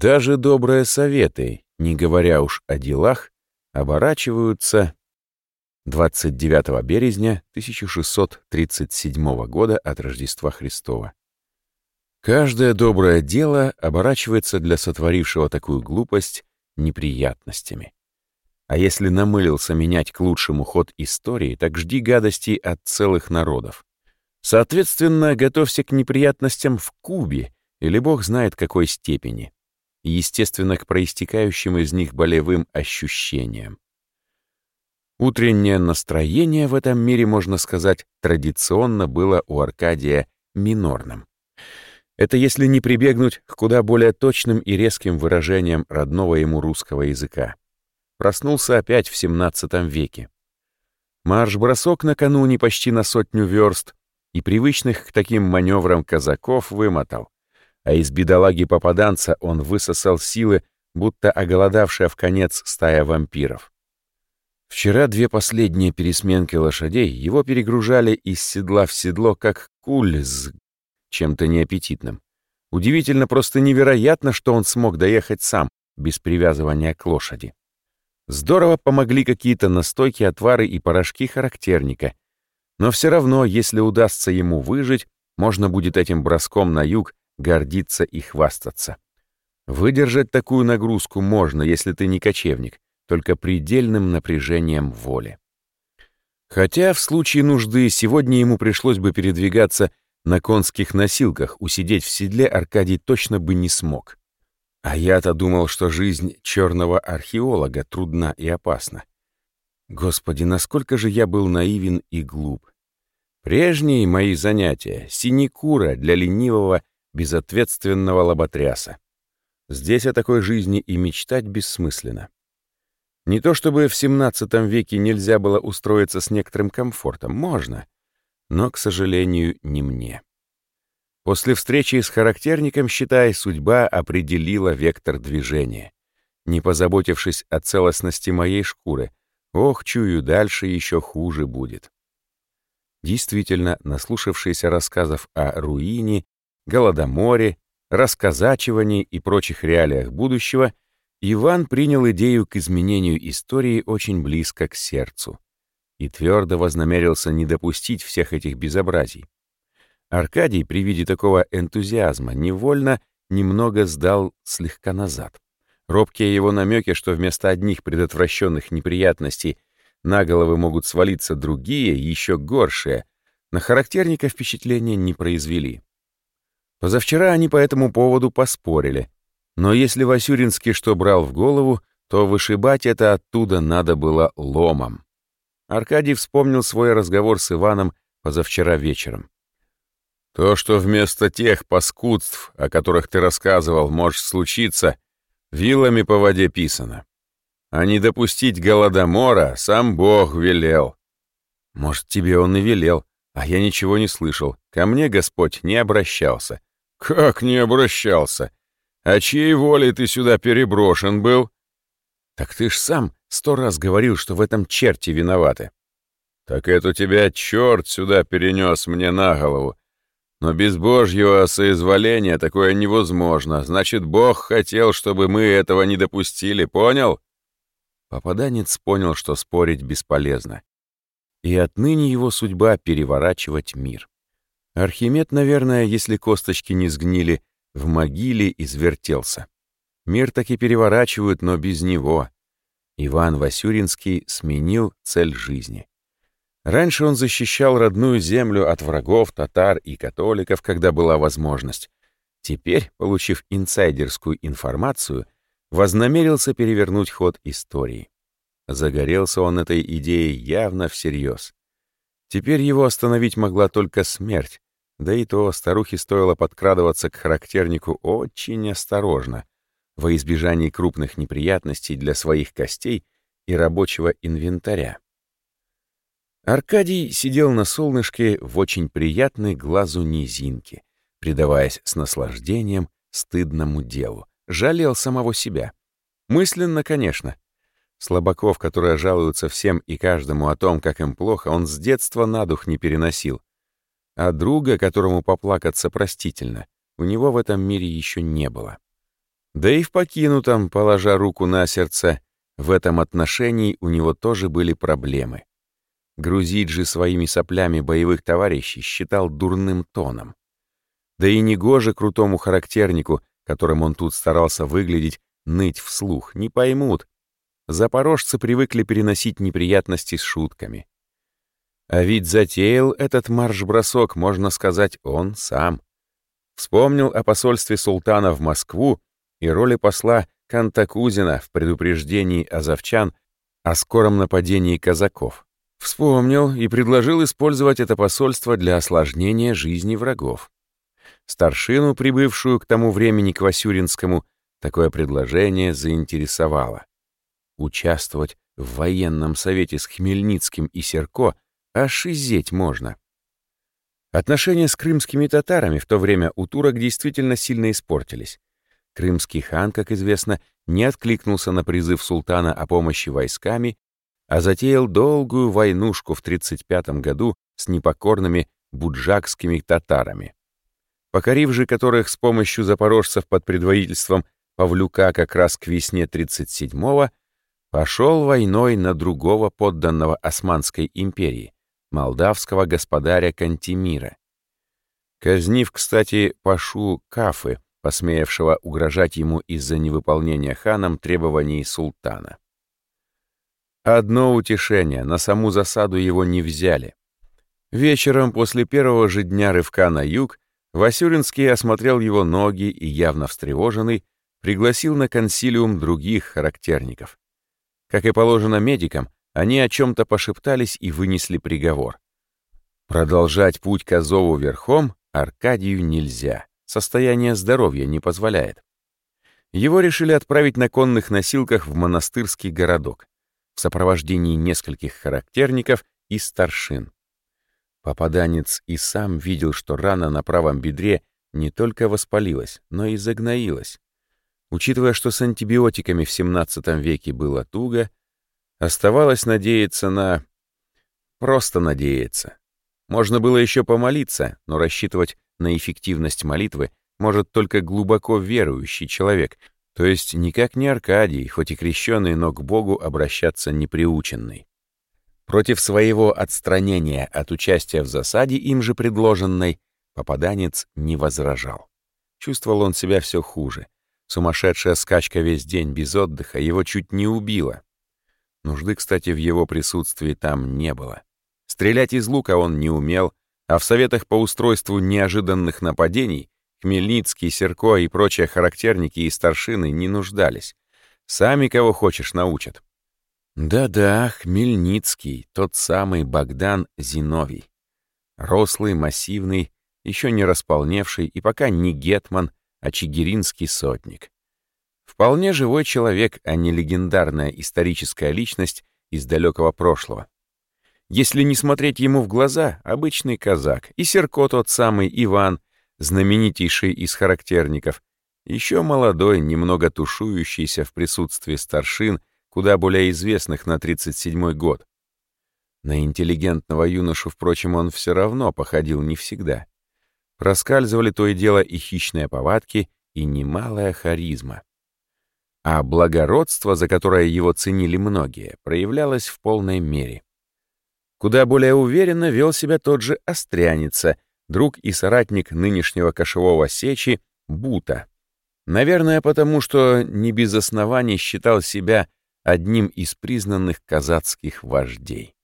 Даже добрые советы, не говоря уж о делах, оборачиваются 29 березня 1637 года от Рождества Христова. Каждое доброе дело оборачивается для сотворившего такую глупость неприятностями. А если намылился менять к лучшему ход истории, так жди гадостей от целых народов. Соответственно, готовься к неприятностям в Кубе или бог знает какой степени. И, естественно, к проистекающим из них болевым ощущениям. Утреннее настроение в этом мире, можно сказать, традиционно было у Аркадия минорным. Это если не прибегнуть к куда более точным и резким выражениям родного ему русского языка. Проснулся опять в XVII веке. Марш-бросок накануне почти на сотню верст и привычных к таким маневрам казаков вымотал, а из бедолаги-попаданца он высосал силы, будто оголодавшая в конец стая вампиров. Вчера две последние пересменки лошадей его перегружали из седла в седло, как куль с чем-то неаппетитным. Удивительно, просто невероятно, что он смог доехать сам, без привязывания к лошади. Здорово помогли какие-то настойки, отвары и порошки характерника. Но все равно, если удастся ему выжить, можно будет этим броском на юг гордиться и хвастаться. Выдержать такую нагрузку можно, если ты не кочевник, только предельным напряжением воли. Хотя в случае нужды сегодня ему пришлось бы передвигаться на конских носилках, усидеть в седле Аркадий точно бы не смог. А я-то думал, что жизнь черного археолога трудна и опасна. Господи, насколько же я был наивен и глуп. Прежние мои занятия — синекура для ленивого, безответственного лоботряса. Здесь о такой жизни и мечтать бессмысленно. Не то чтобы в XVII веке нельзя было устроиться с некоторым комфортом, можно, но, к сожалению, не мне. После встречи с характерником, считай, судьба определила вектор движения. Не позаботившись о целостности моей шкуры, ох, чую, дальше еще хуже будет. Действительно, наслушавшиеся рассказов о руине, голодоморе, расказачивании и прочих реалиях будущего — Иван принял идею к изменению истории очень близко к сердцу и твердо вознамерился не допустить всех этих безобразий. Аркадий при виде такого энтузиазма невольно немного сдал слегка назад. Робкие его намеки, что вместо одних предотвращенных неприятностей на головы могут свалиться другие, еще горшие, на характерника впечатления не произвели. Позавчера они по этому поводу поспорили, но если Васюринский что брал в голову, то вышибать это оттуда надо было ломом. Аркадий вспомнил свой разговор с Иваном позавчера вечером. То, что вместо тех паскудств, о которых ты рассказывал, может случиться, вилами по воде писано. А не допустить голодомора сам Бог велел. Может, тебе он и велел, а я ничего не слышал. Ко мне Господь не обращался. Как не обращался? А чьей волей ты сюда переброшен был? Так ты ж сам сто раз говорил, что в этом черти виноваты. Так это тебя черт сюда перенес мне на голову. Но без Божьего соизволения такое невозможно. Значит, Бог хотел, чтобы мы этого не допустили, понял? Попаданец понял, что спорить бесполезно. И отныне его судьба — переворачивать мир. Архимед, наверное, если косточки не сгнили, в могиле извертелся. Мир таки переворачивают, но без него. Иван Васюринский сменил цель жизни. Раньше он защищал родную землю от врагов, татар и католиков, когда была возможность. Теперь, получив инсайдерскую информацию, вознамерился перевернуть ход истории. Загорелся он этой идеей явно всерьез. Теперь его остановить могла только смерть, да и то старухе стоило подкрадываться к характернику очень осторожно, во избежание крупных неприятностей для своих костей и рабочего инвентаря. Аркадий сидел на солнышке в очень приятной глазу низинке, предаваясь с наслаждением стыдному делу, жалел самого себя. Мысленно, конечно. Слабаков, которые жалуются всем и каждому о том, как им плохо, он с детства на дух не переносил, а друга, которому поплакаться простительно, у него в этом мире еще не было. Да и в покинутом, положа руку на сердце, в этом отношении у него тоже были проблемы. Грузить же своими соплями боевых товарищей считал дурным тоном. Да и негоже крутому характернику, которым он тут старался выглядеть, ныть вслух, не поймут. Запорожцы привыкли переносить неприятности с шутками. А ведь затеял этот марш-бросок, можно сказать, он сам. Вспомнил о посольстве султана в Москву и роли посла Кантакузина в предупреждении азовчан о скором нападении казаков. Вспомнил и предложил использовать это посольство для осложнения жизни врагов. Старшину, прибывшую к тому времени к Васюринскому, такое предложение заинтересовало. Участвовать в военном совете с Хмельницким и Серко аж изеть можно. Отношения с крымскими татарами в то время у турок действительно сильно испортились. Крымский хан, как известно, не откликнулся на призыв султана о помощи войсками, а затеял долгую войнушку в 35 году с непокорными буджакскими татарами. Покорив же которых с помощью запорожцев под предводительством Павлюка как раз к весне 37-го, пошел войной на другого подданного Османской империи, молдавского господаря Кантемира. Казнив, кстати, Пашу Кафы, посмеявшего угрожать ему из-за невыполнения ханом требований султана. Одно утешение, на саму засаду его не взяли. Вечером после первого же дня рывка на юг Васюринский осмотрел его ноги и, явно встревоженный, пригласил на консилиум других характерников. Как и положено медикам, они о чем-то пошептались и вынесли приговор. Продолжать путь к Азову верхом Аркадию нельзя, состояние здоровья не позволяет. Его решили отправить на конных носилках в монастырский городок в сопровождении нескольких характерников и старшин. Попаданец и сам видел, что рана на правом бедре не только воспалилась, но и загноилась. Учитывая, что с антибиотиками в XVII веке было туго, оставалось надеяться на... Просто надеяться. Можно было еще помолиться, но рассчитывать на эффективность молитвы может только глубоко верующий человек, то есть никак не Аркадий, хоть и крещенный, но к Богу обращаться не приученный. Против своего отстранения от участия в засаде, им же предложенной, попаданец не возражал. Чувствовал он себя все хуже. Сумасшедшая скачка весь день без отдыха его чуть не убила. Нужды, кстати, в его присутствии там не было. Стрелять из лука он не умел, а в советах по устройству неожиданных нападений Хмельницкий, Серко и прочие характерники и старшины не нуждались. Сами кого хочешь научат. Да-да, Хмельницкий, тот самый Богдан Зиновий. Рослый, массивный, еще не располневший и пока не гетман, а чигиринский сотник. Вполне живой человек, а не легендарная историческая личность из далекого прошлого. Если не смотреть ему в глаза, обычный казак, и Серко тот самый Иван, знаменитейший из характерников, еще молодой, немного тушующийся в присутствии старшин куда более известных на 37-й год. На интеллигентного юношу, впрочем, он все равно походил не всегда. Проскальзывали то и дело и хищные повадки, и немалая харизма. А благородство, за которое его ценили многие, проявлялось в полной мере. Куда более уверенно вел себя тот же Остряница, друг и соратник нынешнего кошевого сечи Бута. Наверное, потому что не без оснований считал себя одним из признанных казацких вождей.